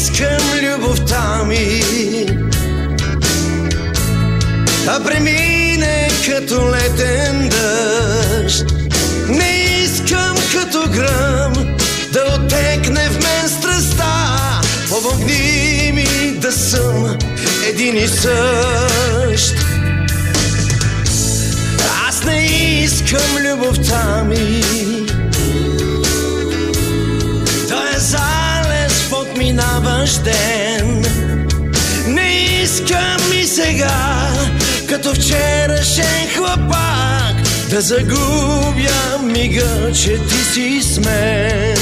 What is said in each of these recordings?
искам любовта ми да премине като летен дъжд. Не искам като грам да отекне в мен страста. Помогни ми да съм един и същ. Аз не искам любовта ми минаващ ден. Не искам и сега, като вчерашен хлапак, да загубя мига, че ти си с мен.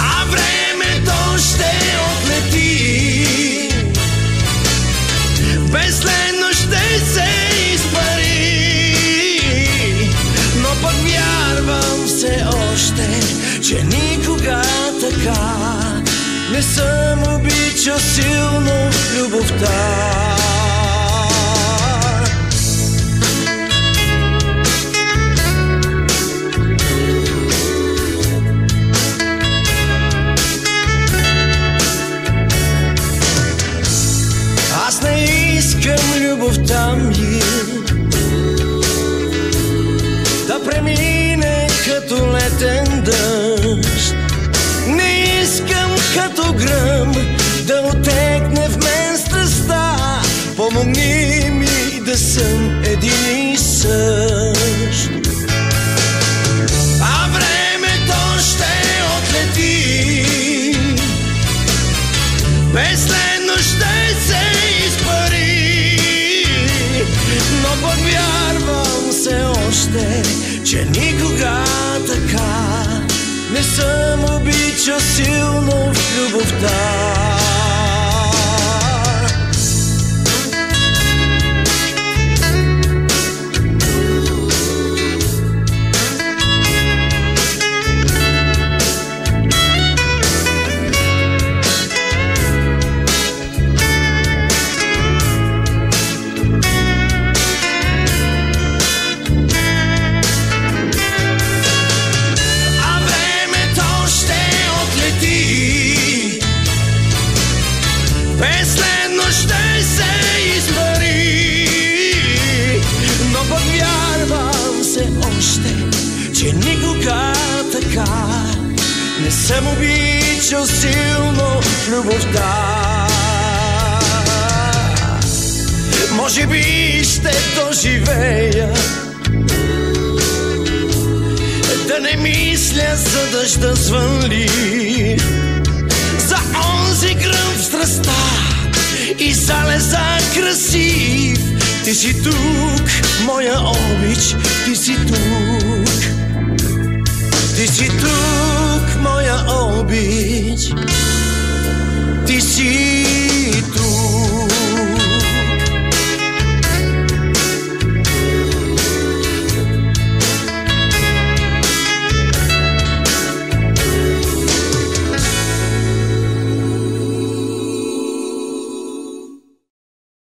А времето ще отлети, безследно ще се изпари, но пък вярвам все още, че никога така не съм обичал силно любовта. Аз не искам любовта ми да премине същ. А времето ще отлети. Безследно ще се изпари. Но пък вярвам все още Че никога така Не съм обичал силно в любовта Не съм обичал силно любовта. Може би ще доживея. Да не мисля за дъжда звънли. За онзи гръм в страста И залеза красив. Ти си тук, моя обич Ти си тук. Ти си тук. be